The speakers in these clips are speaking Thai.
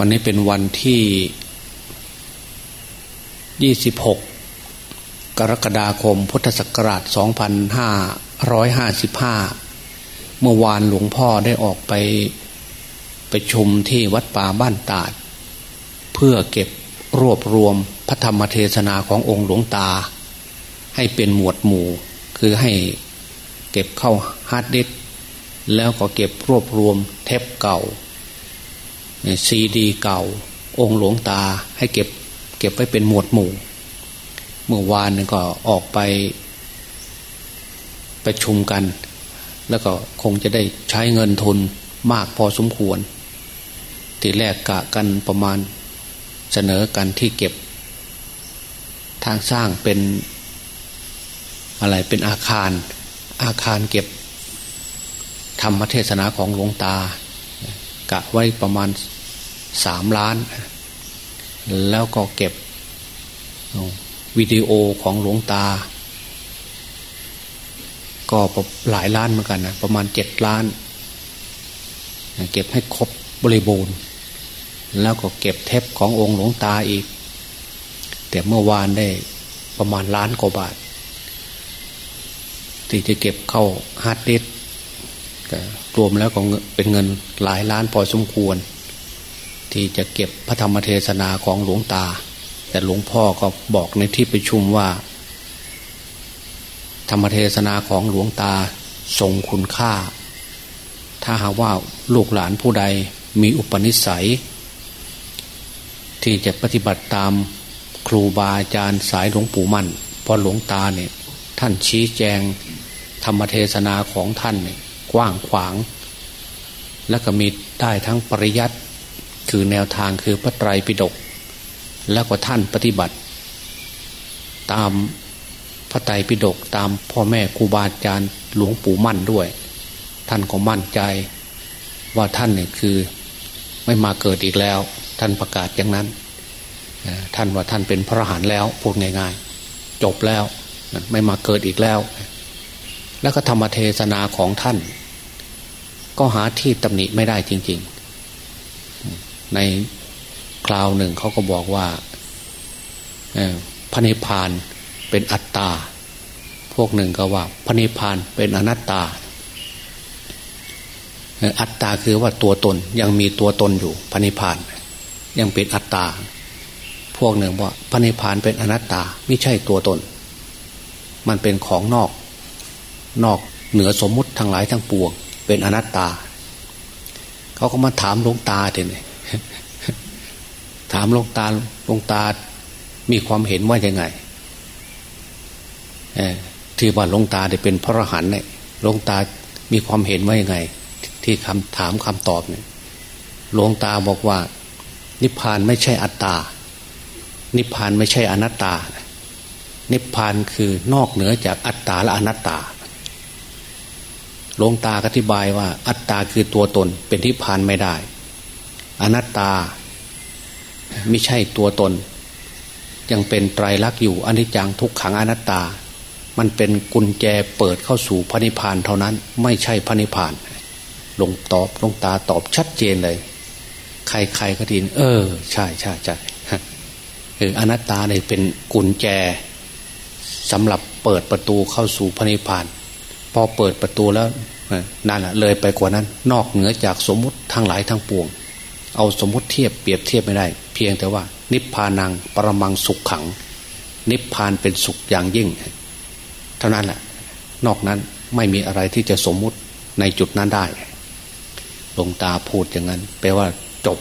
วันนี้เป็นวันที่ 26 กรกฎาคม พุทธศักราช 2555 เมื่อวานหลวงพ่อได้ออกไปประชุมที่วัดป่าบ้านตาด เพื่อเก็บรวบรวมพระธรรมเทศนาขององค์หลวงตา ให้เป็นหมวดหมู่ คือให้เก็บเข้า hard diskแล้วก็เก็บรวบรวมเทปเก่า ซีดีเก่า องค์หลวงตาให้เก็บเก็บไว้เป็นหมวดหมู่ เมื่อวานนึงก็ออกไปไปชุมกัน แล้วก็คงจะได้ใช้เงินทุนมากพอสมควร ทีแรกกะกันประมาณเสนอกันที่เก็บ ทางสร้างเป็นอะไรเป็นอาคาร อาคารเก็บธรรมเทศนาของหลวงตากะไว้ประมาณ สามล้าน แล้วก็เก็บวิดีโอของหลวงตา ก็หลายล้านเหมือนกันนะประมาณเจ็ดล้าน เก็บให้ครบบริบูรณ์ แล้วก็เก็บเทปขององค์หลวงตาอีก แต่เมื่อวานได้ประมาณล้านกว่าบาทที่จะเก็บเข้า hard disk รวมแล้วก็เป็นเงินหลายล้านพอสมควร ที่จะเก็บพระธรรมเทศนาของหลวงตา แต่หลวงพ่อก็บอกในที่ประชุมว่า ธรรมเทศนาของหลวงตาทรงคุณค่า ถ้าหากว่าลูกหลานผู้ใดมีอุปนิสัย ที่จะปฏิบัติตามครูบาอาจารย์สายหลวงปู่มั่นพอหลวงตาเนี่ยท่านชี้แจงธรรมเทศนาของท่านเนี่ยกว้างขวาง และก็มีได้ทั้งปริยัติ คือแนวทางคือพระไตรปิฎกแล้วก็ท่านปฏิบัติ ตามพระไตรปิฎกตามพ่อแม่ครูบาอาจารย์หลวงปู่มั่นด้วย ท่านก็มั่นใจ ว่าท่านเนี่ยคือไม่มาเกิดอีกแล้ว ท่านประกาศอย่างนั้นท่านว่าท่านเป็นพระอรหันต์แล้วพูดง่ายๆ จบแล้วไม่มาเกิดอีกแล้ว แล้วก็ธรรมเทศนาของท่าน ก็หาที่ตำหนิไม่ได้จริง ๆ ในคราวหนึ่งเขาก็บอกว่าพระนิพพานเป็นอัตตา พวกหนึ่งก็ว่าพระนิพพานเป็นอนัตตา อัตตาคือว่าตัวตนยังมีตัวตนอยู่พระนิพพานยังเป็นอัตตา พวกหนึ่งว่าพระนิพพานเป็นอนัตตาไม่ใช่ตัวตน มันเป็นของนอก นอกเหนือสมมุติทั้งหลายทั้งปวง เป็นอนัตตา เขาก็มาถามหลวงตาเด่น ถามหลวงตาหลวงตา มีความเห็นว่ายังไงที่ว่าหลวงตาได้เป็นพระอรหันต์เนี่ยหลวงตามีความเห็นว่ายังไง ที่คำถามคำตอบเนี่ยหลวงตาบอกว่า นิพพานไม่ใช่อัตตา นิพพานไม่ใช่อนัตตา นิพพานคือนอกเหนือจากอัตตาและอนัตตาหลวงตาอธิบายว่า อัตตาคือตัวตนเป็นที่พานไม่ได้ อนัตตา ไม่ใช่ตัวตน ยังเป็นไตรลักษณ์อยู่อนิจจังทุกขังอนัตตา มันเป็นกุญแจเปิดเข้าสู่พระนิพพานเท่านั้น ไม่ใช่พระนิพพานหลวงตอบหลวงตาตอบชัดเจนเลย ใครๆก็ดิน เออ ใช่ใช่ใช่คืออนัตตาเนี่ยเป็นกุญแจสำหรับเปิดประตูเข้าสู่พระนิพพาน พอเปิดประตูแล้วนั่นแหละเลยไปกว่านั้น นอกเหนือจากสมมุติทั้งหลายทั้งปวง เอาสมมติเทียบเปรียบเทียบไม่ได้ เพียงแต่ว่า นิพพานังปรมังสุขขัง นิพพานเป็นสุขอย่างยิ่ง เท่านั้นแหละนอกนั้นไม่มีอะไรที่จะสมมุติในจุดนั้นได้หลวงตาพูดอย่างนั้น แปลว่าจบ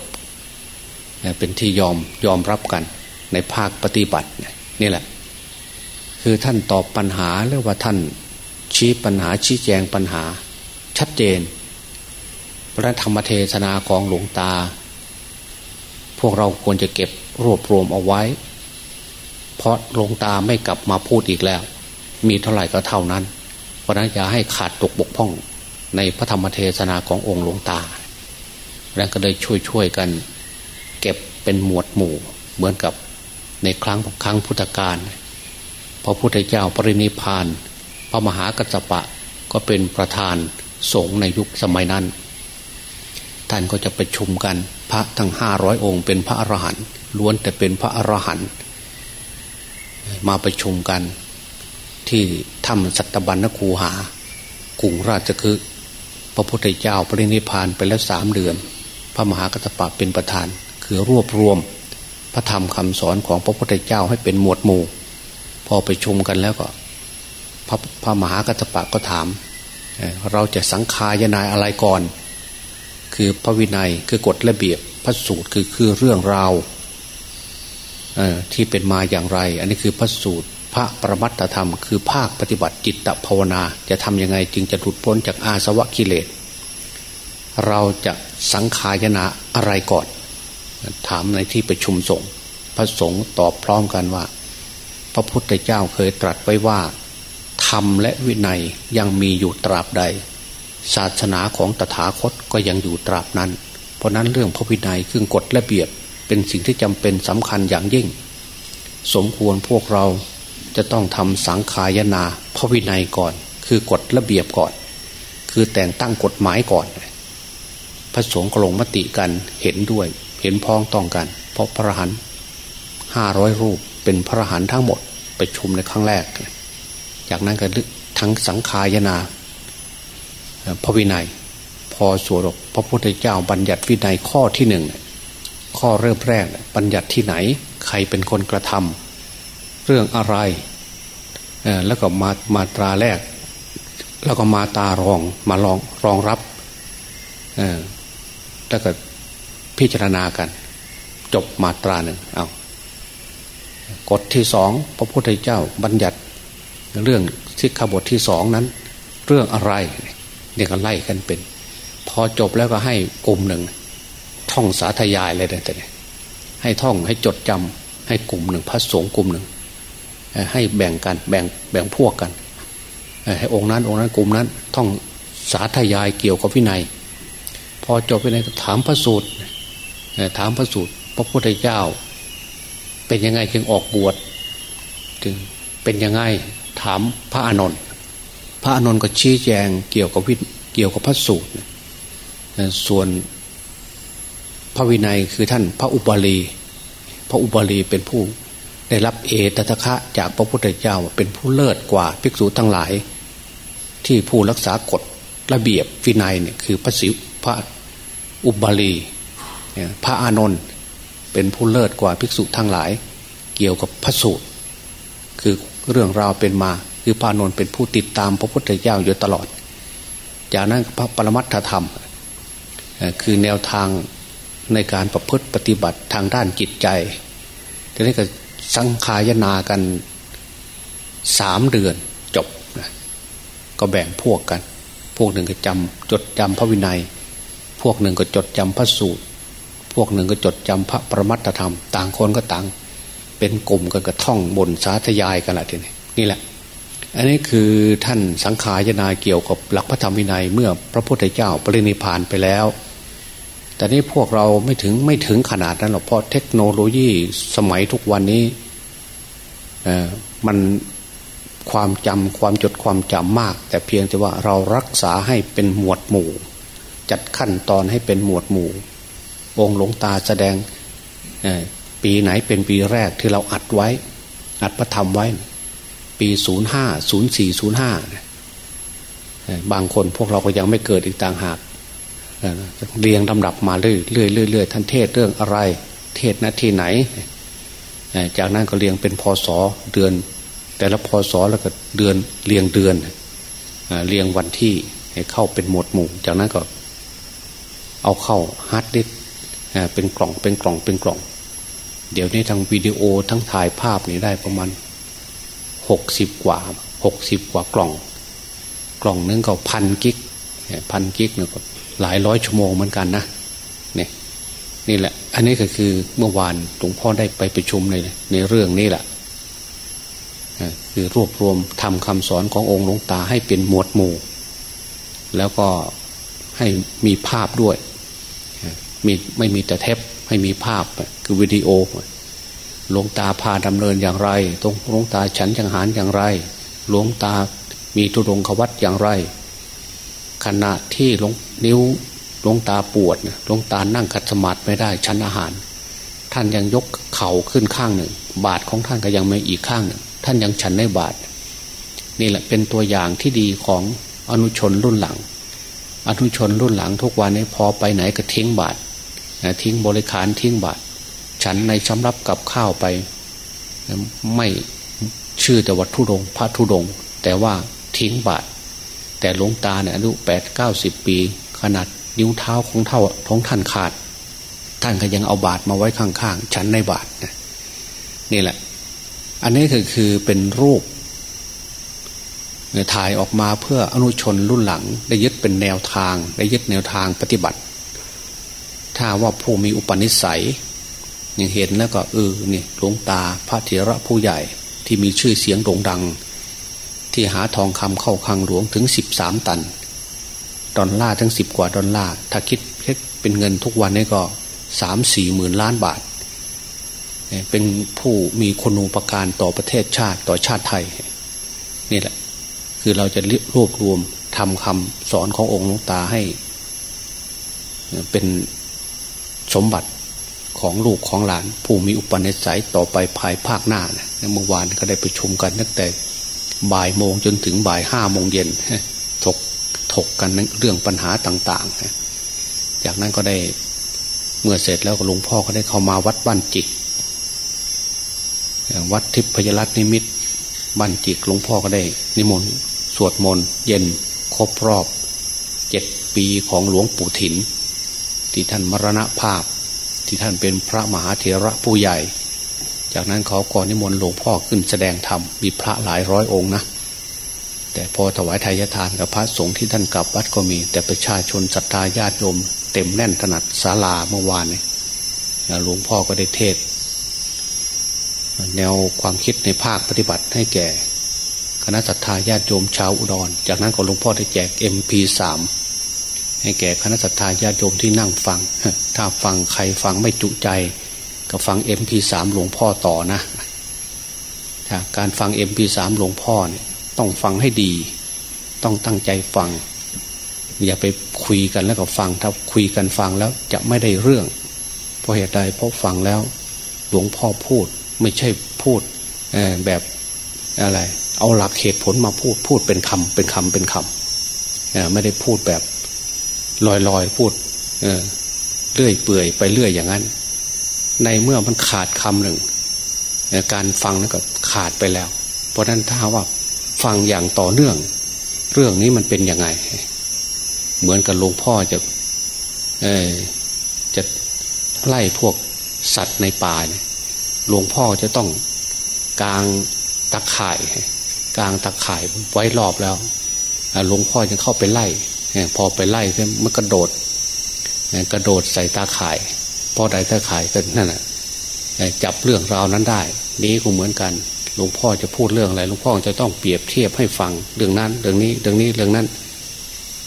เป็นที่ยอมยอมรับกัน ในภาคปฏิบัตินี่แหละ คือท่านตอบปัญหาหรือว่าท่านชี้ปัญหาชี้แจงปัญหา ชัดเจนพระธรรมเทศนาของหลวงตา พวกเราควรจะเก็บรวบรวมเอาไว้ เพราะหลวงตาไม่กลับมาพูดอีกแล้ว มีเท่าไหร่ก็เท่านั้น เพราะนั้นอย่าให้ขาดตกบกพร่องในพระธรรมเทศนาขององค์หลวงตา แล้วก็เลยช่วยๆกัน เก็บเป็นหมวดหมู่ เหมือนกับในครั้งครั้งพุทธกาลพระพุทธเจ้าปรินิพาน พระมหากัจจปะก็เป็นประธานสงฆ์ในยุคสมัยนั้น ท่านก็จะประชุมกัน พระทั้งห้าร้อยองค์ เป็นพระอรหันต์ล้วนแต่เป็นพระอรหันต์มาประชุมกันที่ถ้ำสัตบัญญคูหากรุงราชคือพระพุทธเจ้าปรินิพานไปแล้วสามเดือน พระมหากัตปะเป็นประธาน คือรวบรวม พระธรรมคำสอนของพระพุทธเจ้าให้เป็นหมวดหมู่ พอไปชุมกันแล้วก็ พระพระมหากัตปะก็ถาม เราจะสังขายนายอะไรก่อน คือพระวินัยคือกฎระเบียบพระสูตรคือคือเรื่องราวที่เป็นมาอย่างไร อันนี้คือพระสูตรพระประมัตธรรม คือภาคปฏิบัติจิตภาวนา จะทำยังไงจึงจะหลุดพ้นจากอาสวะกิเลส เราจะสังขายนะอะไรก่อน ถามในที่ประชุมสงฆ์พระสงฆ์ตอบพร้อมกันว่า พระพุทธเจ้าเคยตรัสไว้ว่าธรรมและวินัยยังมีอยู่ตราบใด ศาสนาของตถาคตก็ยังอยู่ตราบนั้น เพราะนั้นเรื่องพระวินัยคือกฎและเบียบเป็นสิ่งที่จำเป็นสำคัญอย่างยิ่ง สมควรพวกเราจะต้องทำสังขายนาพระวินัยก่อน คือกฎระเบียบก่อน คือแต่งตั้งกฎหมายก่อน พระสงฆ์กลงมติกันเห็นด้วย เห็นพ้องต้องกัน เพราะพระหันห้าร้อยรูปเป็นพระหันทั้งหมดไปชุมในครั้งแรก จากนั้นก็ทั้งสังขายนา พระวินัย พอสวดพระพุทธเจ้าบัญญัติวินัยข้อที่หนึ่งข้อเริ่มแรกบัญญัติที่ไหน ใครเป็นคนกระทำเรื่องอะไรแล้วก็มามาตราแรก แล้วก็มาตารองมาลองรองรับแล้วก็พิจารณากัน จบมาตราหนึ่งเอากฎที่สองพระพุทธเจ้าบัญญัติ เรื่องสิกขาบทที่สองนั้น เรื่องอะไร เนี่ยก็ไล่กันเป็น พอจบแล้วก็ให้กลุ่มหนึ่ง ท่องสาธยายเลยแต่เนี่ยให้ท่องให้จดจำให้กลุ่มหนึ่งพระสงฆ์กลุ่มหนึ่งให้แบ่งกันแบ่งแบ่งพวกกันให้องค์นั้น องค์นั้นกลุ่มนั้น ท่องสาธยายเกี่ยวกับวินัย พอจบไปในถามพระสูตรถามพระสูตร พระพุทธเจ้า เป็นยังไงจึงออกบวชจึงเป็นยังไงถามพระอานนท์ ระอานนท์ก็ชี้แจงเกี่ยวกับวิเกี่ยวกับพระสูตรส่วนพระวินัยคือท่านพระอุบาลี พระอุบาลีเป็นผู้ได้รับเอตตะคะจากพระพุทธเจ้าเป็นผู้เลิศกว่าภิกษุทั้งหลาย ที่ผู้รักษากฎระเบียบวินัยเนี่ยคือพระสิวพระอุบาลีพระอานนท์เป็นผู้เลิศกว่าภิกษุทั้งหลาย เกี่ยวกับพระสูตร คือเรื่องราวเป็นมา คือพระนนท์เป็นผู้ติดตามพระพุทธเจ้าอยู่ตลอด จากนั้นพระปรมัตถธรรม คือแนวทางในการประพฤติปฏิบัติทางด้านจิตใจทีนี้ก็สังขายนากันสามเดือนจบนะก็แบ่งพวกกัน พวกหนึ่งก็จำจดจำพระวินัย พวกหนึ่งก็จดจำพระสูตร พวกหนึ่งก็จดจำพระประมัตธรรม ต่างคนก็ต่าง เป็นกลุ่มกันกระท่องบนสาธยายกันแหละทีนี้นี่แหละ อันนี้คือท่านสังขายนาเกี่ยวกับหลักพระธรรมวินัยเมื่อพระพุทธเจ้าปรินิพานไปแล้ว แต่นี้พวกเราไม่ถึงไม่ถึงขนาดนั้นหรอกเพราะเทคโนโลยีสมัยทุกวันนี้มันความจำความจดความจำมาก แต่เพียงแต่ว่าเรารักษาให้เป็นหมวดหมู่ จัดขั้นตอนให้เป็นหมวดหมู่ องหลวงตาแสดงปีไหนเป็นปีแรกที่เราอัดไว้ อัดพระธรรมไว้ ปีศูนย์ห้าศูนย์สี่ศูนย์ห้าบางคนพวกเราก็ยังไม่เกิดอีกต่างหากเรียงลำดับมาเรื่อยเรื่อยเรื่อยท่านเทศเรื่องอะไร เทศนาที่ไหน จากนั้นก็เรียงเป็นพศเดือน แต่ละพศแล้วก็เดือนเรียงเดือนเรียงวันที่เข้าเป็นหมวดหมู่ จากนั้นก็ เอาเข้า hard disk เป็นกล่องเป็นกล่องเป็นกล่อง เดี๋ยวนี้ทางวิดีโอทั้งถ่ายภาพนี่ได้ประมาณ หกสิบกว่าหกสิบกว่ากล่อง กล่องนึงก็พัน gig พัน gig เนี่ยหลายร้อยชั่วโมงเหมือนกันนะนี่นี่แหละ อันนี้ก็คือเมื่อวานหลวงพ่อได้ไปประชุมในในเรื่องนี้แหละคือรวบรวมทำคำสอนขององค์หลวงตาให้เป็นหมวดหมู่ แล้วก็ให้มีภาพด้วยมีไม่มีแต่เทปให้มีภาพคือวิดีโอ หลวงตาพาดำเนินอย่างไรตรงหลวงตาฉันจังหารอย่างไร หลวงตามีทุดงควัตอย่างไร ขณะที่ลงนิ้วหลวงตาปวดหลวงตานั่งขัดสมาธิไม่ได้ชันอาหาร ท่านยังยกเข่าขึ้นข้างหนึ่ง บาทของท่านก็ยังไม่อีกข้างหนึ่ง ท่านยังฉันในบาทนี่แหละเป็นตัวอย่างที่ดีของอนุชนรุ่นหลัง อนุชนรุ่นหลังทุกวันนี้พอไปไหนก็ทิ้งบาททิ้งบริขารทิ้งบาท ฉันในสำรับกับข้าวไป ไม่ชื่อแต่วัดทุดง พระทุดง แต่ว่าทิ้งบาทแต่หลวงตาเนี่ยอายุแปดเก้าสิบปี ขนาดนิ้วเท้าของเท่าท้องท่านขาด ท่านก็ยังเอาบาทมาไว้ข้างๆ ฉันในบาทนี่แหละ อันนี้คือคือเป็นรูปถ่ายออกมาเพื่ออนุชนรุ่นหลัง ได้ยึดเป็นแนวทาง ได้ยึดแนวทางปฏิบัติ ถ้าว่าผู้มีอุปนิสัย ยังเห็นแล้วก็เออนี่หลวงตาพระเถระผู้ใหญ่ที่มีชื่อเสียงโด่งดัง ที่หาทองคำเข้าคลังหลวงถึงสิบสามตัน ดอลลาร์ทั้งสิบกว่าดอลลาร์ถ้าคิดเป็นเงินทุกวันนี้ก็สามสี่หมื่นล้านบาท เป็นผู้มีคุณูปการต่อประเทศชาติต่อชาติไทย นี่แหละ คือเราจะรวบรวมทำคำสอนขององค์หลวงตาให้ เป็นสมบัติ ของลูกของหลาน ผู้มีอุปนิสัยต่อไปภายภาคหน้านะเมื่อวานก็ได้ไปชุมกันตั้งแต่บ่ายโมงจนถึงบ่ายห้าโมงเย็นถกถกกันเรื่องปัญหาต่างๆ จากนั้นก็ได้เมื่อเสร็จแล้วหลวงพ่อก็ได้เข้ามาวัดบ้านจิกวัดทิพยรัตนิมิตบ้านจิกหลวงพ่อก็ได้ นิมนต์สวดมนต์เย็นครบรอบเจ็ดปีของหลวงปู่ถิน ที่ท่านมรณภาพ ที่ท่านเป็นพระมหาเถระผู้ใหญ่ จากนั้นเขาก่อนนิมนต์หลวงพ่อขึ้นแสดงธรรมมีพระหลายร้อยองค์นะแต่พอถวายทายทานกับพระสงฆ์ที่ท่านกลับวัดก็มี แต่ประชาชนศรัทธาญาติโยมเต็มแน่นถนัดศาลาเมื่อวานนี้หลวงพ่อก็ได้เทศ แนวความคิดในภาคปฏิบัติให้แก่ คณะศรัทธาญาติโยมชาวอุดร จากนั้นก็หลวงพ่อได้แจก MP3 ให้แก่คณะสัตยาญาติโยมที่นั่งฟัง ถ้าฟังใครฟังไม่จุใจ ก็ฟังเอ็มพีสามหลวงพ่อต่อนะการฟังเอ็มพีสามหลวงพ่อเนี่ยต้องฟังให้ดี ต้องตั้งใจฟัง อย่าไปคุยกันแล้วก็ฟัง ถ้าคุยกันฟังแล้วจะไม่ได้เรื่อง เพราะเหตุใดเพราะฟังแล้ว หลวงพ่อพูดไม่ใช่พูดแบบอะไร เอาหลักเหตุผลมาพูดพูดเป็นคำเป็นคำเป็นคำไม่ได้พูดแบบ ลอยลอยพูด เออเลื่อยเปื่อยไปเรื่อยอย่างนั้น ในเมื่อมันขาดคำหนึ่ง การฟังนั้นก็ขาดไปแล้ว เพราะนั้นถ้าว่าฟังอย่างต่อเนื่อง เรื่องนี้มันเป็นยังไง เหมือนกับหลวงพ่อจะเออจะไล่พวกสัตว์ในป่าเนี่ยหลวงพ่อจะต้องกางตะข่ายกางตะข่ายไว้รอบแล้วหลวงพ่อจะเข้าไปไล่ พอไปไล่มันกระโดดกระโดดใส่ตาข่ายพอได้ตาข่ายก็นั่นแหะจับเรื่องราวนั้นได้ นี้ก็เหมือนกันหลวงพ่อจะพูดเรื่องอะไรหลวงพ่อจะต้องเปรียบเทียบให้ฟังเรื่องนั้น เรื่องนี้ เรื่องนี้เรื่องนั้น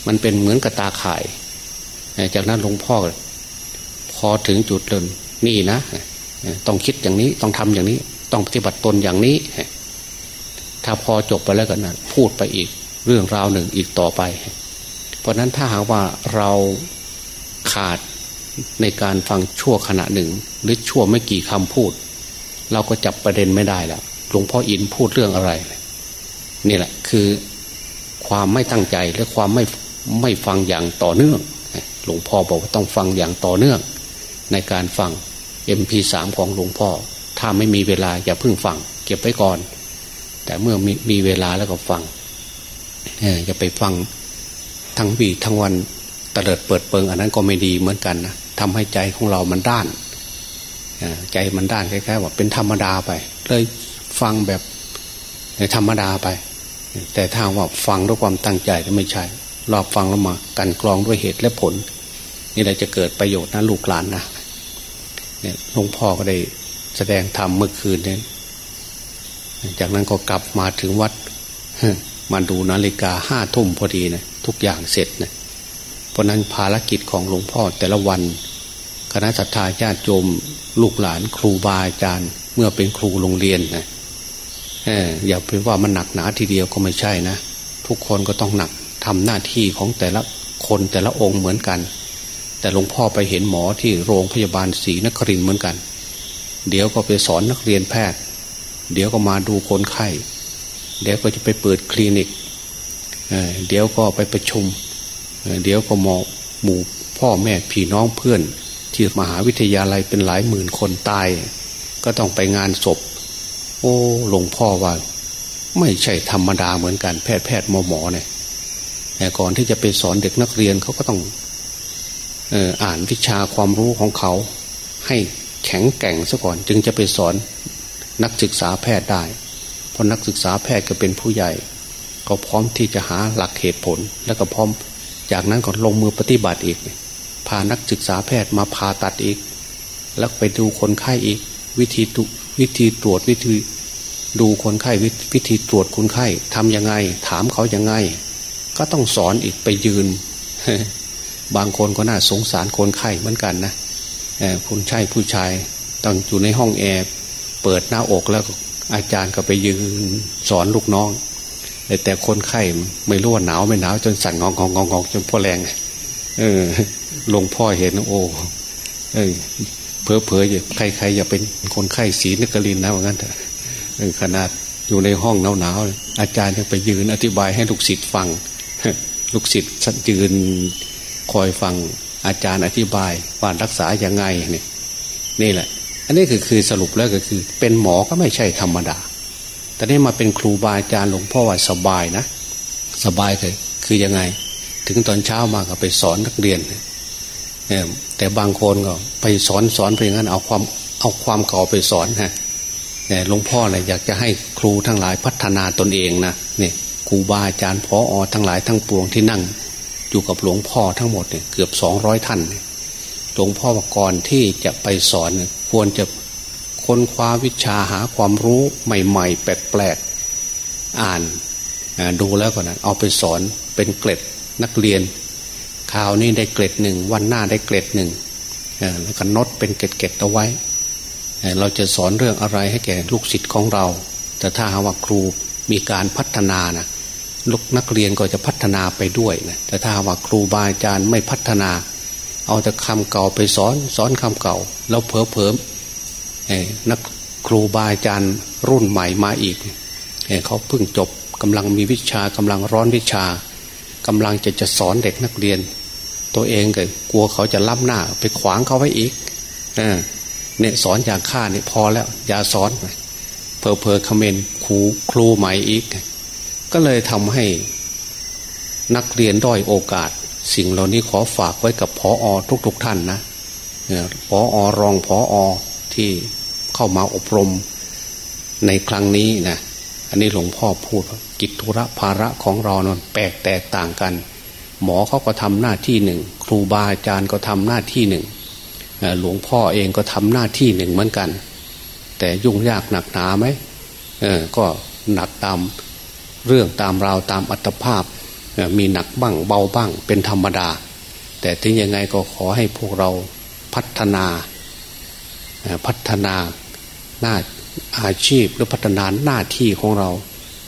มันเป็นเหมือนกับตาข่ายจากนั้นหลวงพ่อพอถึงจุดเริ่มนี่นะต้องคิดอย่างนี้ต้องทำอย่างนี้ ต้องปฏิบัติตนอย่างนี้ ถ้าพอจบไปแล้วกันนะพูดไปอีกเรื่องราวหนึ่งอีกต่อไป ราะนั้นถ้าหากว่าเราขาดในการฟังชั่วขณะหนึ่ง หรือชั่วไม่กี่คำพูด เราก็จับประเด็นไม่ได้แล้วหลวงพ่ออินพูดเรื่องอะไร นี่แหละคือความไม่ตั้งใจและความไม่ไม่ฟังอย่างต่อเนื่อง หลวงพ่อบอกว่าต้องฟังอย่างต่อเนื่อง ในการฟัง MP3 ของหลวงพ่อ ถ้าไม่มีเวลาอย่าเพิ่งฟัง เก็บไว้ก่อน แต่เมื่อมีมีเวลาแล้วก็ฟังอย่าไปฟัง ทั้งวีทั้งวันตะเลิดเปิดเปิง อันนั้นก็ไม่ดีเหมือนกันนะทำให้ใจของเรามันด้านใจมันด้านคล้ายๆว่าเป็นธรรมดาไป เลยฟังแบบธรรมดาไป แต่ถ้าว่าฟังด้วยความตั้งใจก็ไม่ใช่รอบฟังแล้วมากันกรองด้วยเหตุและผล นี่แหละจะเกิดประโยชน์นะลูกหลานนะเนี่ยหลวงพ่อก็ได้แสดงธรรมเมื่อคืนนี้จากนั้นก็กลับมาถึงวัดมาดูนาฬิกาห้าทุ่มพอดีนะ ทุกอย่างเสร็จนะเพราะนั้นภารกิจของหลวงพ่อแต่ละวัน คณะสัตยาญาติโยมลูกหลานครูบาอาจารย์ เมื่อเป็นครูโรงเรียนนะอย่าเป็นว่ามันหนักหนาทีเดียวก็ไม่ใช่นะ ทุกคนก็ต้องหนักทำหน้าที่ของแต่ละคนแต่ละองค์เหมือนกัน แต่หลวงพ่อไปเห็นหมอที่โรงพยาบาลศรีนครินเหมือนกัน เดี๋ยวก็ไปสอนนักเรียนแพทย์ เดี๋ยวก็มาดูคนไข้ เดี๋ยวก็จะไปเปิดคลินิก เดี๋ยวก็ไปประชุม เดี๋ยวก็หมอหมู่พ่อแม่พี่น้องเพื่อน ที่มหาวิทยาลัยเป็นหลายหมื่นคนตาย ก็ต้องไปงานศพ โอ้หลวงพ่อว่า ไม่ใช่ธรรมดาเหมือนกันแพทย์แพทย์หมอหมอเนี่ยแต่ก่อนที่จะไปสอนเด็กนักเรียนเขาก็ต้องอ่านวิชาความรู้ของเขา ให้แข็งแกร่งซะก่อน จึงจะไปสอนนักศึกษาแพทย์ได้ เพราะนักศึกษาแพทย์ก็เป็นผู้ใหญ่ ก็พร้อมที่จะหาหลักเหตุผล แล้วก็พร้อม จากนั้นก็ลงมือปฏิบัติอีก พานักศึกษาแพทย์มาผ่าตัดอีก แล้วไปดูคนไข้อีก วิธีวิธีตรวจวิธีดูคนไข้วิธีตรวจคนไข้ทำยังไง ถามเขายังไง ก็ต้องสอนอีกไปยืน บางคนก็น่าสงสารคนไข้เหมือนกันนะคนใช่ผู้ชายต้องอยู่ในห้องแอร์เปิดหน้าอกแล้วอาจารย์ก็ไปยืนสอนลูกน้อง แต่คนไข้ไม่รู้ว่าหนาวไม่หนาวจนสั่นงองงองงองจนพ่อแรงเออหลวงพ่อเห็นโอ้เออเพอเพออย่าใครใครอย่าเป็นคนไข้สีนกลินนะว่างั้นเถอะขนาดอยู่ในห้องหนาวหนาวอาจารย์ยังไปยืนอธิบายให้ลูกศิษย์ฟัง ลูกศิษย์ยืนคอยฟังอาจารย์อธิบายว่ารักษาอย่างไงนี่นี่แหละ อันนี้คือคือสรุปแล้วก็คือ เป็นหมอก็ไม่ใช่ธรรมดา แต่นี่มาเป็นครูบาอาจารย์หลวงพ่อว่าสบายนะ สบายคือคือยังไง ถึงตอนเช้ามาก็ไปสอนนักเรียนเนี่ยแต่บางคนก็ไปสอนสอนเพียงนั้นเอาความเอาความเก่าไปสอนฮะเนี่ยหลวงพ่อเลยอยากจะให้ครูทั้งหลายพัฒนาตนเองนะเนี่ยครูบาอาจารย์พออทั้งหลายทั้งปวงที่นั่ง อยู่กับหลวงพ่อทั้งหมดเนี่ยเกือบสองร้อยท่านหลวงพ่อก่อนที่จะไปสอนควรจะ ค้นคว้าวิชาหาความรู้ใหม่ ๆ แปลกๆ อ่านดูแล้วก่อนนะเอาไปสอนเป็นเกล็ดนักเรียนคราวนี้ได้เกล็ดหนึ่งวันหน้าได้เกล็ดหนึ่งแล้วก็นดเป็นเกล็ดๆเอาไว้ เราจะสอนเรื่องอะไรให้แก่ลูกศิษย์ของเรา แต่ถ้าหาว่าครูมีการพัฒนานะลูกนักเรียนก็จะพัฒนาไปด้วยนะแต่ถ้าว่าครูบาอาจารย์ไม่พัฒนา เอาแต่คำเก่าไปสอนสอนคำเก่า แล้วเผลอเผลอ นักครูบาอาจารย์รุ่นใหม่มาอีกเเขาเพิ่งจบกำลังมีวิชากำลังร้อนวิชากำลังจะจะสอนเด็กนักเรียน ตัวเองก็กลัวเขาจะล้ำหน้า ไปขวางเขาไว้อีกเนี่ยสอนอย่างข้าเนี่ยพอแล้ว อย่าสอนเพอเพอคอมเมนครูครูใหม่อีก ก็เลยทำให้นักเรียนด้อยโอกาส สิ่งเหล่านี้ขอฝากไว้กับพออทุกๆทท่านนะพออรองพออที่ เข้ามาอบรมในครั้งนี้นะอันนี้หลวงพ่อพูดกิจธุระภาระของเรานนแปลกแตกต่างกัน หมอเขาก็ทำหน้าที่หนึ่ง ครูบาอาจารย์ก็ทำหน้าที่หนึ่งหลวงพ่อเองก็ทำหน้าที่หนึ่งเหมือนกัน แต่ยุ่งยากหนักหนาไหมก็หนักตามเรื่องตามราวตามอัตภาพมีหนักบ้างเบาบ้างเป็นธรรมดา แต่ถึงยังไงก็ขอให้พวกเราพัฒนาพัฒนา หน้าอาชีพหรือพัฒนาหน้าที่ของเรา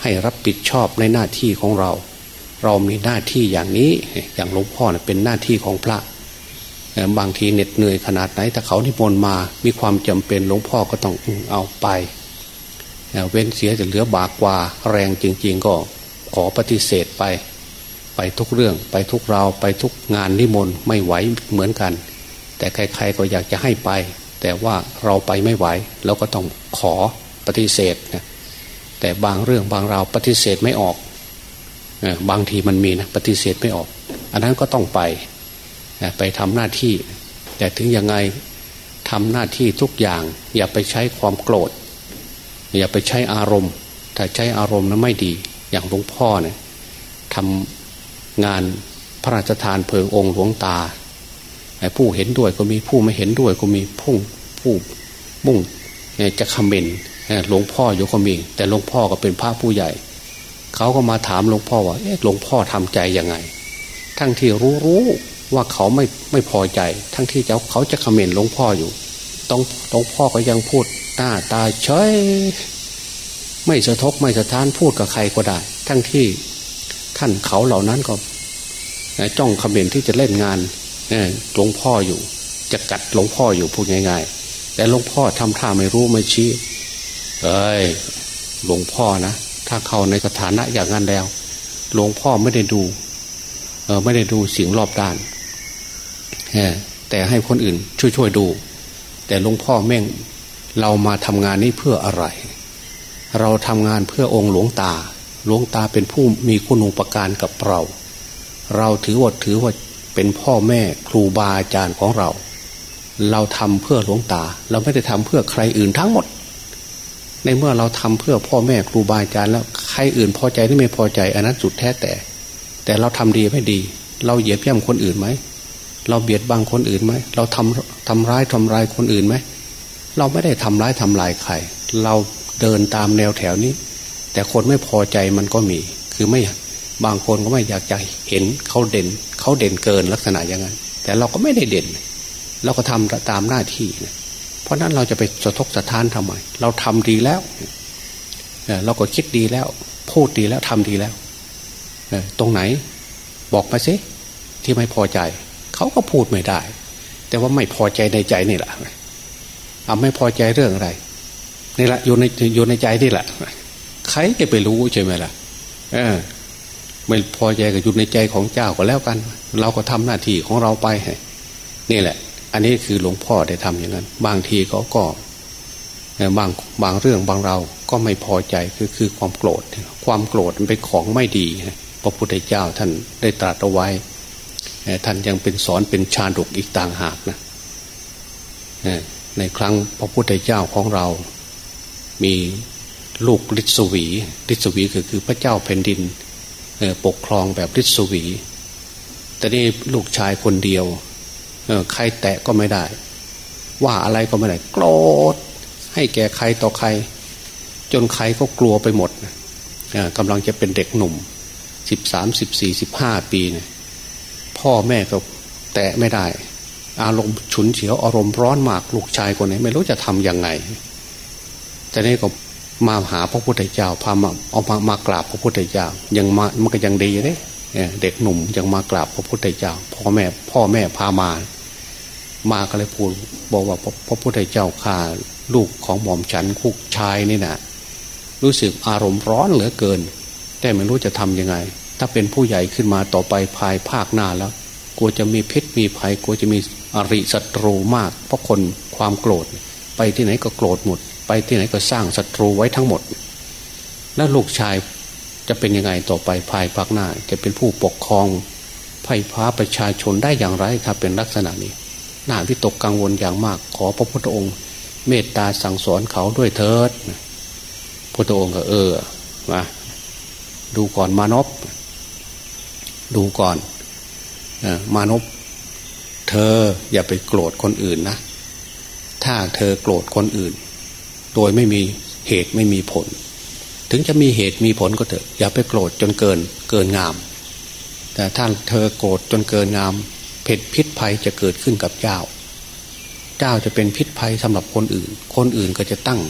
ให้รับผิดชอบในหน้าที่ของเรา เรามีหน้าที่อย่างนี้อย่างหลวงพ่อเป็นหน้าที่ของพระบางทีเหน็ดเหนื่อยขนาดไหนแต่เขาที่มนมามีความจำเป็นหลวงพ่อก็ต้องเอาไป เว้นเสียจะเหลือบากกว่าแรงจริง ๆ ก็ขอปฏิเสธไป ไปทุกเรื่องไปทุกเราไปทุกงานนิมนต์ไม่ไหวเหมือนกัน แต่ใครๆก็อยากจะให้ไป แต่ว่าเราไปไม่ไหวเราก็ต้องขอปฏิเสธนะแต่บางเรื่องบางราวปฏิเสธไม่ออกบางทีมันมีนะปฏิเสธไม่ออก อันนั้นก็ต้องไปไปทำหน้าที่ แต่ถึงยังไงทำหน้าที่ทุกอย่าง อย่าไปใช้ความโกรธ อย่าไปใช้อารมณ์ ถ้าใช้อารมณ์นั้นไม่ดี อย่างหลวงพ่อเนี่ยทำงานพระราชทานเพลิงองค์หลวงตา ผู้เห็นด้วยก็มีผู้ไม่เห็นด้วยก็มีผู้ผู้มุ่งจะคอมเมนต์หลวงพ่ออยู่ก็มี แต่หลวงพ่อก็เป็นพระผู้ใหญ่เขาก็มาถามหลวงพ่อว่าหลวงพ่อทำใจยังไง ทั้งที่รู้รู้ว่าเขาไม่ไม่พอใจ ทั้งที่เจ้าเขาจะคอมเมนต์หลวงพ่ออยู่ต้องหลวงพ่อก็ยังพูดหน้าตาเฉยไม่สะทกไม่สะท้านพูดกับใครก็ได้ ทั้งที่ท่านเขาเหล่านั้นก็จ้องคำเมนที่จะเล่นงาน หลวงพ่ออยู่ จะกัดหลวงพ่ออยู่พูดง่าย ๆ แต่หลวงพ่อทำท่าไม่รู้ไม่ชี้ เอ้ยหลวงพ่อนะถ้าเข้าในสถานะอย่างนั้นแล้ว หลวงพ่อไม่ได้ดูเออไม่ได้ดูสิ่งรอบด้านแต่ให้คนอื่นช่วยๆดู แต่หลวงพ่อแม่งเรามาทำงานนี้เพื่ออะไร เราทำงานเพื่อองค์หลวงตา หลวงตาเป็นผู้มีคุณูปการกับเรา เราถือว่าถือว่า เป็นพ่อแม่ครูบาอาจารย์ของเรา เราทำเพื่อหลวงตา เราไม่ได้ทำเพื่อใครอื่นทั้งหมด ในเมื่อเราทำเพื่อพ่อแม่ครูบาอาจารย์แล้วใครอื่นพอใจหรือไม่พอใจอันนั้นสุดแท้แต่ แต่เราทำดีไม่ดี เราเหยียบย่ำคนอื่นไหมเราเบียดบังคนอื่นไหมเราทำทำร้ายทำลายคนอื่นไหมเราไม่ได้ทำร้ายทำลายใคร เราเดินตามแนวแถวนี้ แต่คนไม่พอใจมันก็มี คือไม่บางคนก็ไม่อยากจะเห็นเขาเด่น เขาเด่นเกินลักษณะอย่างนั้น แต่เราก็ไม่ได้เด่น เราก็ทำตามหน้าที่นะเพราะนั้นเราจะไปสะทกสะท้านทำไม เราทำดีแล้วเราก็คิดดีแล้ว พูดดีแล้วทำดีแล้วตรงไหน บอกมาสิที่ไม่พอใจ เขาก็พูดไม่ได้ แต่ว่าไม่พอใจในใจนี่แหละเอาไม่พอใจเรื่องอะไรนี่แหละอยู่ในอยู่ในใจนี่แหละ ใครจะไปรู้ใช่ไหมล่ะ เออ ไม่พอใจกับอยู่ในใจของเจ้าก็แล้วกัน เราก็ทำหน้าที่ของเราไปนี่แหละ อันนี้คือหลวงพ่อได้ทำอย่างนั้น บางทีเขาก็บางบางเรื่องบางเราก็ไม่พอใจคือคือความโกรธ ความโกรธมันเป็นของไม่ดีพระพุทธเจ้าท่านได้ตรัสเอาไว้ ท่านยังเป็นสอนเป็นชาดกอีกต่างหากนะในครั้งพระพุทธเจ้าของเรา มีลูกฤทธสวีฤทธสวีคือคือพระเจ้าแผ่นดิน ปกครองแบบฤทธิสวี แต่นี่ลูกชายคนเดียวใครแตะก็ไม่ได้ ว่าอะไรก็ไม่ได้โกรธให้แก่ใครต่อใคร จนใครก็กลัวไปหมดกำลังจะเป็นเด็กหนุ่มสิบสามสิบสี่สิบห้าปีเนี่ยพ่อแม่ก็แตะไม่ได้ อารมณ์ฉุนเฉียวอารมณ์ร้อนมากลูกชายคนนี้ไม่รู้จะทำยังไงแต่นี่ก็ มาหาพระพุทธเจ้าพามาเอามามากราบพระพุทธเจ้า ยังมามันก็ยังดีเลยเด็กหนุ่มยังมากราบพระพุทธเจ้าพ่อแม่พ่อแม่พามา มาก็เลยพูดบอกว่าพระพุทธเจ้าข่าลูกของหม่อมฉันคุกชายนี่นะรู้สึกอารมณ์ร้อนเหลือเกิน แต่ไม่รู้จะทํำยังไง ถ้าเป็นผู้ใหญ่ขึ้นมาต่อไปภายภาคหน้าแล้วกลัวจะมีเพชรมีภัยกลัวจะมีอริศัตรูมาก เพราะคนความโกรธ ไปที่ไหนก็โกรธหมด ไปที่ไหนก็สร้างศัตรูไว้ทั้งหมด แล้วลูกชายจะเป็นยังไงต่อไปภายภาคหน้า จะเป็นผู้ปกครองไพ่พาประชาชนได้อย่างไรถ้าเป็นลักษณะนี้หน่าวิตกกังวลอย่างมาก ขอพระพุทธองค์ เมตตาสั่งสอนเขาด้วยเถิดพระองค์ก็เออมาดูก่อนมานพดูก่อนมานพเธออย่าไปโกรธคนอื่นนะ ถ้าเธอโกรธคนอื่น โดยไม่มีเหตุไม่มีผล ถึงจะมีเหตุมีผลก็เถอะ อย่าไปโกรธจนเกินเกินงาม แต่ถ้าเธอโกรธจนเกินงามเผ็ดพิษภัยจะเกิดขึ้นกับเจ้า เจ้าจะเป็นพิษภัยสำหรับคนอื่น คนอื่นก็จะตั้ง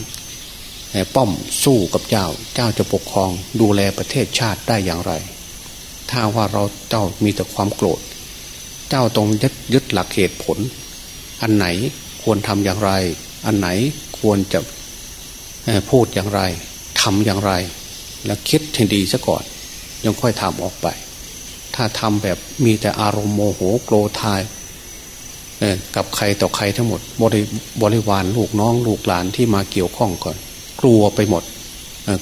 ป้อมสู้กับเจ้า เจ้าจะปกครองดูแลประเทศชาติได้อย่างไร ถ้าว่าเราเจ้ามีแต่ความโกรธ เจ้าตรงยึดยึดหลักเหตุผล อันไหนควรทำอย่างไร อันไหนควรจะ พูดอย่างไรทำอย่างไร แล้วคิดให้ดีซะก่อน ยังค่อยทำออกไป ถ้าทำแบบมีแต่อารมณ์โมโหโกรธายกับใครต่อใครทั้งหมดบริบริวารลูกน้องลูกหลานที่มาเกี่ยวข้องก่อน กลัวไปหมด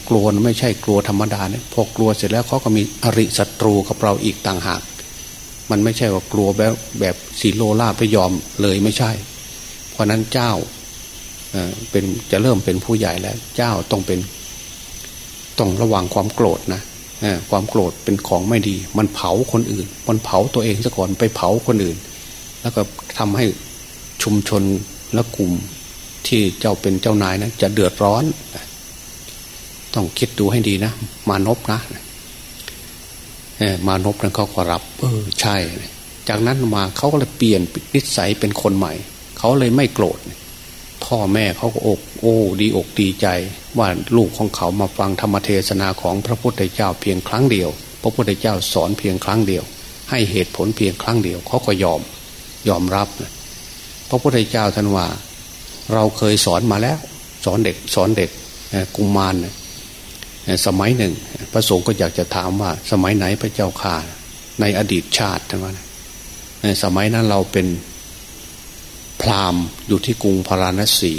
กลัวไม่ใช่กลัวธรรมดาเนี่ยพอกลัวเสร็จแล้วเขาก็มีอริศัตรูกับเราอีกต่างหาก มันไม่ใช่ว่ากลัวแบบแบบสีโลล่าไปยอมเลยไม่ใช่ เพราะนั้นเจ้า เป็นจะเริ่มเป็นผู้ใหญ่แล้ว เจ้าต้องเป็น ต้องระวังความโกรธนะความโกรธเป็นของไม่ดี มันเผาคนอื่น มันเผาตัวเองซะก่อนไปเผาคนอื่น แล้วก็ทำให้ชุมชนและกลุ่มที่เจ้าเป็นเจ้านายนะจะเดือดร้อน ต้องคิดดูให้ดีนะมานพนะมานพนั้นเขาก็รับ เออใช่ จากนั้นมาเขาก็เลยเปลี่ยนนิสัยเป็นคนใหม่ เขาเลยไม่โกรธ พ่อแม่เขาก็อกโอ้ดีอกดีใจ ว่าลูกของเขามาฟังธรรมเทศนาของพระพุทธเจ้าเพียงครั้งเดียว พระพุทธเจ้าสอนเพียงครั้งเดียว ให้เหตุผลเพียงครั้งเดียวเขาก็ยอมยอมรับนะพระพุทธเจ้าท่านว่า เราเคยสอนมาแล้ว สอนเด็กสอนเด็กกุมารนสมัยหนึ่ง พระสงฆ์ก็อยากจะถามว่า สมัยไหนพระเจ้าข่าในอดีตชาติทั้งนั้นสมัยนั้นเราเป็น รามอยู่ที่กรุงพาราณสี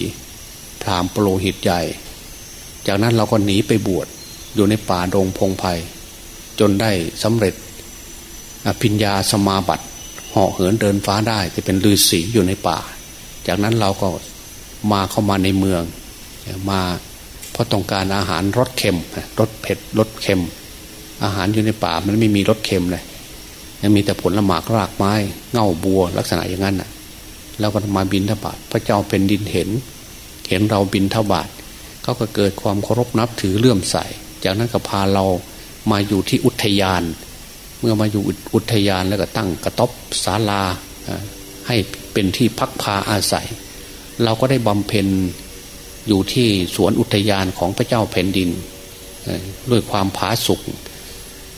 พรามณ์โปรหิตใหญ่ จากนั้นเราก็หนีไปบวชอยู่ในป่าดงพงไพ่จนได้สำเร็จพิญญาสมาบัติเหาะเหินเดินฟ้าได้จะเป็นฤาษีอยู่ในป่า จากนั้นเราก็มาเข้ามาในเมือง มาเพราะต้องการอาหารรสเค็มรสเผ็ดรสเค็ม อาหารอยู่ในป่ามันไม่มีรสเค็มเลยยังมีแต่ผลละหมากรากไม้ เง่าบัวลักษณะอย่างนั้นน่ะ แล้วก็มาบินทบาทพระเจ้าเป็นดินเห็น เห็นเราบินทบาทเขาก็เกิดความเคารพนับถือเลื่อมใส จากนั้นก็พาเรามาอยู่ที่อุทยาน เมื่อมาอยู่อุทยานแล้วก็ตั้งกระต๊อบศาลาให้เป็นที่พักพาอาศัย เราก็ได้บำเพ็ญอยู่ที่สวนอุทยานของพระเจ้าแผ่นดินด้วยความผาสุก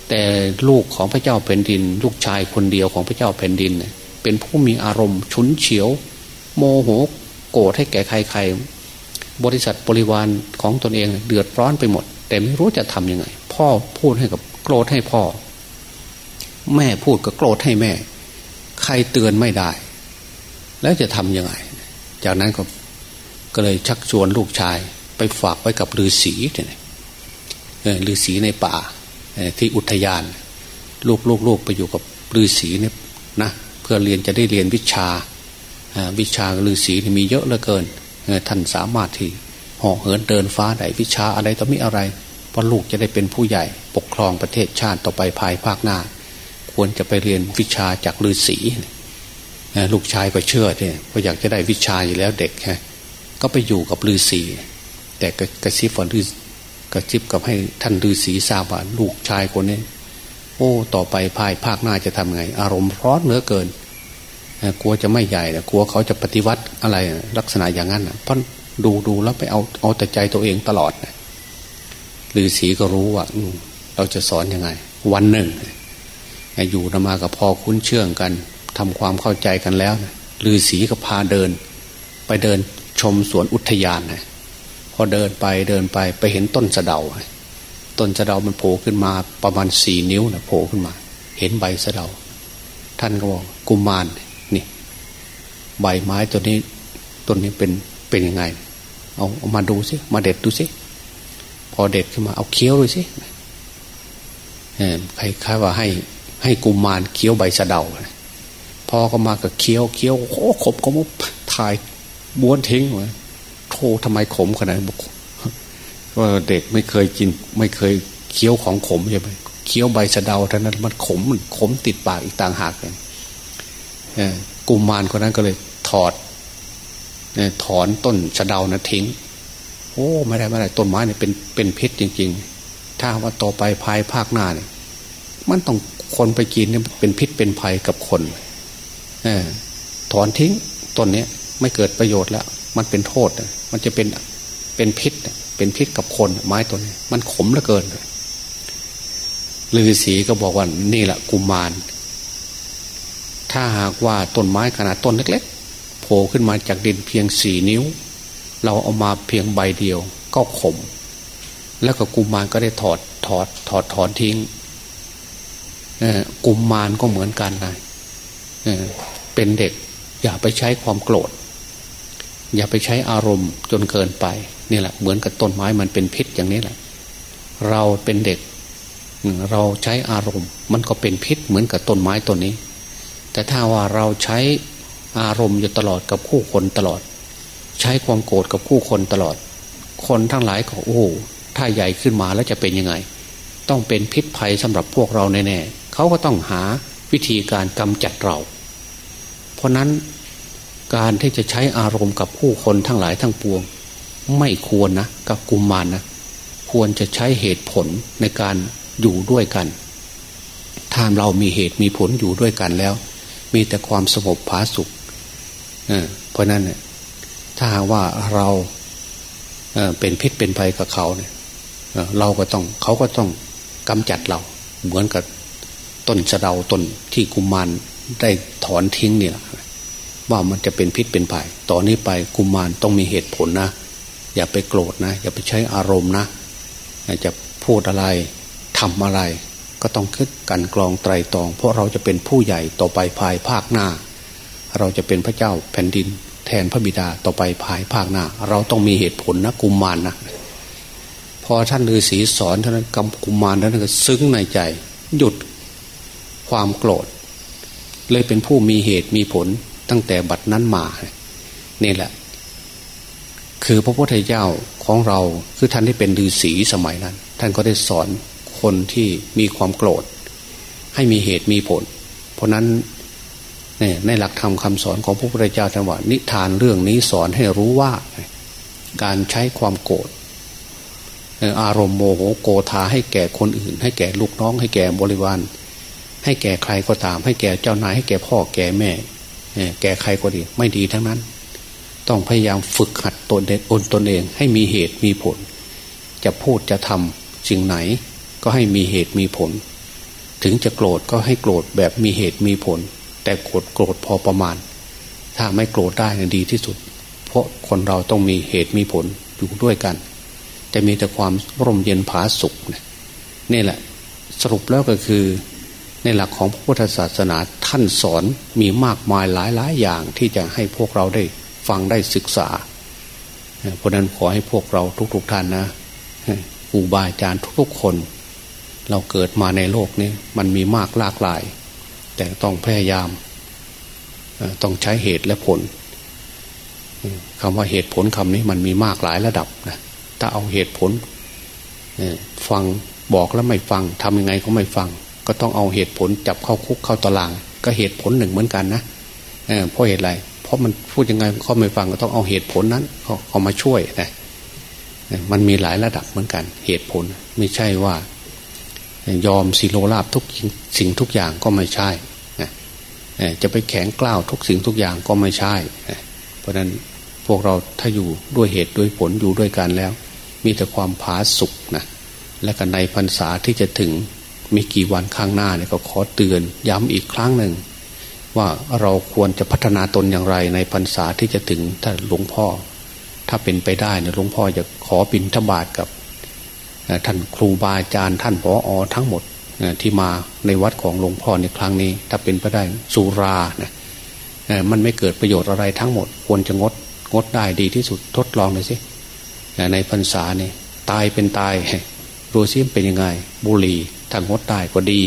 แต่ลูกของพระเจ้าแผ่นดิน ลูกชายคนเดียวของพระเจ้าแผ่นดินเเป็นผู้มีอารมณ์ฉุนเฉียว โมโหโกรธให้แก่ใครๆ บริษัทบริวารของตนเองเดือดร้อนไปหมด แต่ไม่รู้จะทํำยังไง พ่อพูดให้กับโกรธให้พ่อ แม่พูดก็โกรธให้แม่ ใครเตือนไม่ได้ แล้วจะทํำยังไง จากนั้นก็ก็เลยชักชวนลูกชายไปฝากไว้กับฤาษีเนี่ยฤาษีในป่าที่อุทยาน ลูกลูกลูกไปอยู่กับฤาษีเนี่ยนะ เพื่อเรียนจะได้เรียนวิชาวิชาฤาษีมีเยอะเหลือเกินท่านสามารถที่ห่อเหินเดินฟ้าได้วิชาอะไรต่อมีอะไรเพราะลูกจะได้เป็นผู้ใหญ่ปกครองประเทศชาติต่อไปภายภาคหน้า ควรจะไปเรียนวิชาจากฤาษีลูกชายก็เชื่อเนี่ยก็อยากจะได้วิชาอยู่แล้วเด็กฮะก็ไปอยู่กับฤาษีแต่กระซิบฝันฤกระซิบกับให้ท่านฤาษีทราบว่าลูกชายคนนี้ อ้ ต่อไปภายภาคหน้าจะทำไง อารมณ์ร้อนเหลือเกินกลัวจะไม่ใหญ่นะกลัวเขาจะปฏิวัติอะไรลักษณะอย่างนั้นนะเพราะดูดูแล้วไปเอาเอาแต่ใจตัวเองตลอดนะฤาษีก็รู้ว่าเราจะสอนยังไง วันหนึ่ง อยู่นมากับพอคุ้นเชื่องกันทำความเข้าใจกันแล้วนะฤาษีก็พาเดิน ไปเดินชมสวนอุทยานนะพอเดินไปเดินไปไปเห็นต้นสะเดา ต้นสะเดามันโผล่ขึ้นมาประมาณสี่นิ้วนะโผล่ขึ้นมา เห็นใบสะเดา ท่านก็บอกกุมารนี่ ใบไม้ตัวนี้ต้นนี้เป็นเป็นยังไง เอาเอามาดูสิมาเด็ดดูสิพอเด็ดขึ้นมาเอาเคี้ยวดูสิใครครว่าให้ให้กุมารเคี้ยวใบสะเดาพอก็มากับเคี้ยวเคี้ยวโอ้ขบก็มุถ่ายบ้วนทิ้งเลยโธ่ทำไมขมขนาดนั้ ว่าเด็กไม่เคยกิน ไม่เคยเคี้ยวของขมใช่ไหมเคี้ยวใบสะเดาเท่านั้นมันขมมันขมติดปากอีกต่างหากเลยกุมมารคนนั้นก็เลยถอดถอนต้นสะเดานะทิ้ง โอ้ไม่ได้ไม่ได้ต้นไม้เนี่ยเป็นเป็นพิษจริง ๆ ถ้าว่าต่อไปภายภาคหน้าเนี่ย มันต้องคนไปกินเนี่ยเป็นพิษเป็นภัยกับคนอถอนทิ้งต้นเนี้ยไม่เกิดประโยชน์แล้ว มันเป็นโทษมันจะเป็นเป็นพิษ เป็นพิษกับคน ไม้ตัวนี้ มันขมเหลือเกินฤาษีก็บอกว่านี่แหละกุมาร ถ้าหากว่าต้นไม้ขนาดต้นเล็กๆโผล่ขึ้นมาจากดินเพียงสี่นิ้ว เราเอามาเพียงใบเดียว ก็ขม แล้วก็กุมารก็ได้ถอดถอดถอดถอนทิ้งกุมมารก็เหมือนกันนะเป็นเด็ก อย่าไปใช้ความโกรธ อย่าไปใช้อารมณ์จนเกินไป นี่แหละเหมือนกับต้นไม้มันเป็นพิษอย่างนี้แหละ เราเป็นเด็ก เราใช้อารมณ์ มันก็เป็นพิษเหมือนกับต้นไม้ต้นนี้ แต่ถ้าว่าเราใช้อารมณ์อยู่ตลอดกับคู่คนตลอด ใช้ความโกรธกับคู่คนตลอด คนทั้งหลายก็โอ้ถ้าใหญ่ขึ้นมาแล้วจะเป็นยังไง ต้องเป็นพิษภัยสำหรับพวกเราแน่ๆเขาก็ต้องหาวิธีการกำจัดเรา เพราะนั้นการที่จะใช้อารมณ์กับผู้คนทั้งหลายทั้งปวง ไม่ควรนะกับกุมมารนนะควรจะใช้เหตุผลในการอยู่ด้วยกัน ถ้าเรามีเหตุมีผลอยู่ด้วยกันแล้ว มีแต่ความสงบผาสุขเเพราะนั้นเนี่ยถ้าว่าเราเเป็นพิษเป็นภัยกับเขาเนี่ยเราก็ต้องเขาก็ต้องกำจัดเรา เหมือนกับต้นสะเดาต้นที่กุมารได้ถอนทิ้งเนี่ยว่ามันจะเป็นพิษเป็นภัยต่อนนี้ไปกุมารต้องมีเหตุผลนะ อย่าไปโกรธนะ อย่าไปใช้อารมณ์นะจะพูดอะไรทำอะไร ก็ต้องคิดกันกรองไตรตรอง เพราะเราจะเป็นผู้ใหญ่ต่อไปภายภาคหน้า เราจะเป็นพระเจ้าแผ่นดิน แทนพระบิดาต่อไปภายภาคหน้า เราต้องมีเหตุผลนะกุมารนนะพอท่านฤาษีสอนท่านั้นกำกุมารนั้นก็ซึ้งในใจ หยุดความโกรธ เลยเป็นผู้มีเหตุมีผลตั้งแต่บัดนั้นมานี่แหละ คือพระพุทธเจ้าของเราคือท่านที่เป็นฤาษีสมัยนั้น ท่านก็ได้สอนคนที่มีความโกรธ ให้มีเหตุมีผล เพราะนั้นเนี่ยในหลักธรรมคาสอนของพระพุทธเจ้าท่านว่านิทานเรื่องนี้สอนให้รู้ว่า การใช้ความโกรธอารมณ์โมโหโกธาให้แก่คนอื่น ให้แก่ลูกน้อง ให้แก่บริวารให้แก่ใครก็ตาม ให้แก่เจ้านายให้แก่พ่อแก่แม่แก่ใครก็ดี ไม่ดีทั้งนั้น ต้องพยายามฝึกหัดตนเองตนเองให้มีเหตุมีผล จะพูดจะทำสิ่งไหน ก็ให้มีเหตุมีผล ถึงจะโกรธก็ให้โกรธแบบมีเหตุมีผล แต่โกรธโกรธพอประมาณ ถ้าไม่โกรธได้ดีที่สุด เพราะคนเราต้องมีเหตุมีผลอยู่ด้วยกัน จะมีแต่ความร่มเย็นผาสุกนี่แหละสรุปแล้วก็คือ ในหลักของพระพุทธศาสนาท่านสอนมีมากมายหลายหลายอย่างที่จะให้พวกเราได้ ฟังได้ศึกษา เพราะนั้นขอให้พวกเราทุกๆทท่านนะครูบาอาจารย์ทุกๆคน เราเกิดมาในโลกนี้มันมีมากหลากหลาย แต่ต้องพยายาม ต้องใช้เหตุและผลคำว่าเหตุผลคำนี้มันมีมากหลายระดับนะถ้าเอาเหตุผลฟังบอกแล้วไม่ฟังทำยังไงก็ไม่ฟัง ก็ต้องเอาเหตุผลจับเข้าคุกเข้าตาราง ก็เหตุผลหนึ่งเหมือนกันนะเพราะเหตุอะไร ราะมันพูดยังไงเขาไม่ฟังก็ต้องเอาเหตุผลนั้นเขาเขามาช่วยนะมันมีหลายระดับเหมือนกัน เหตุผลไม่ใช่ว่า ยอมสิโลราบทุกสิ่งทุกอย่างก็ไม่ใช่จะไปแข็งกล้าวทุกสิ่งทุกอย่างก็ไม่ใช่ เพราะนั้นพวกเราถ้าอยู่ด้วยเหตุด้วยผลอยู่ด้วยกันแล้ว มีแต่ความผาสุกนะและกันในพรรษาที่จะถึงมีกี่วันข้างหน้าเนี่ยก็ขอเตือนย้ำอีกครั้งหนึ่ง ว่าเราควรจะพัฒนาตนอย่างไรในพรรษาที่จะถึงถ้าหลวงพ่อ ถ้าเป็นไปได้เนี่ยหลวงพ่อจะขอบินทบาทกับท่านครูบาอาจารย์ท่านผออทั้งหมดที่มาในวัดของหลวงพ่อในครั้งนี้ ถ้าเป็นไปได้สุราเนี่ยมันไม่เกิดประโยชน์อะไรทั้งหมด ควรจะงดงดได้ดีที่สุดทดลองเลยสิในพรรษาเนี่ยตายเป็นตายดูซิเป็นยังไง บุรีถ้างดได้ก็ดี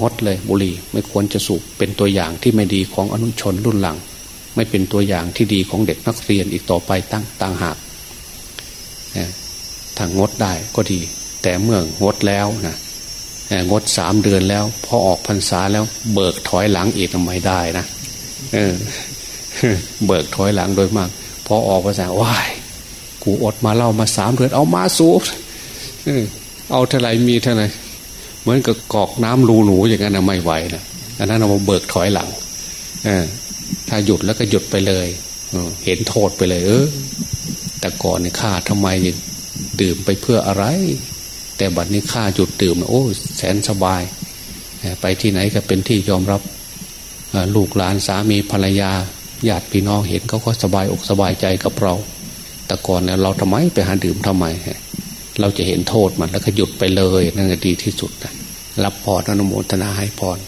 งดเลยบุหรี่ไม่ควรจะสูบเป็นตัวอย่างที่ไม่ดีของอนุชนรุ่นหลัง ไม่เป็นตัวอย่างที่ดีของเด็กนักเรียนอีกต่อไปตั้งต่างหากถ้างดได้ก็ดี แต่เมื่องดแล้วนะงดสามเดือนแล้ว พอออกพรรษาแล้ว เบิกถอยหลังอีกทำไมได้นะเออ เบิกถอยหลังโดยมาก พอออกภาษาว้ายกูอดมาเล่ามาสามเดือนเอามาสูบเอาเท่าไรมีเท่าไร เหมือนกับกอกน้ำรูหนูอย่างนั้นนะไม่ไหวนะอันนั้นเราเบิกถอยหลังอถ้าหยุดแล้วก็หยุดไปเลยเห็นโทษไปเลย เออ แต่ก่อนเนี่ยข้าทำไมดื่มไปเพื่ออะไร แต่บัดนี้ข้าหยุดดื่มโอ้แสนสบาย ไปที่ไหนก็เป็นที่ยอมรับลูกหลานสามีภรรยาญาติพี่น้องเห็นเขาก็สบายอกสบายใจกับเรา แต่ก่อนเนี่ยเราทำไมไปหาดื่มทำไม เราจะเห็นโทษมันแล้วก็หยุดไปเลยนั่นก็ดีที่สุดนะรับพรอนุโมทนาให้พร